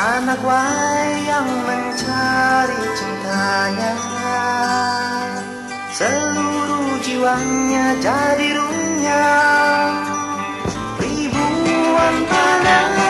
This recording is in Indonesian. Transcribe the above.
Anak wayang mencari cintanya Seluruh jiwanya jadi runyam. Ribuan panah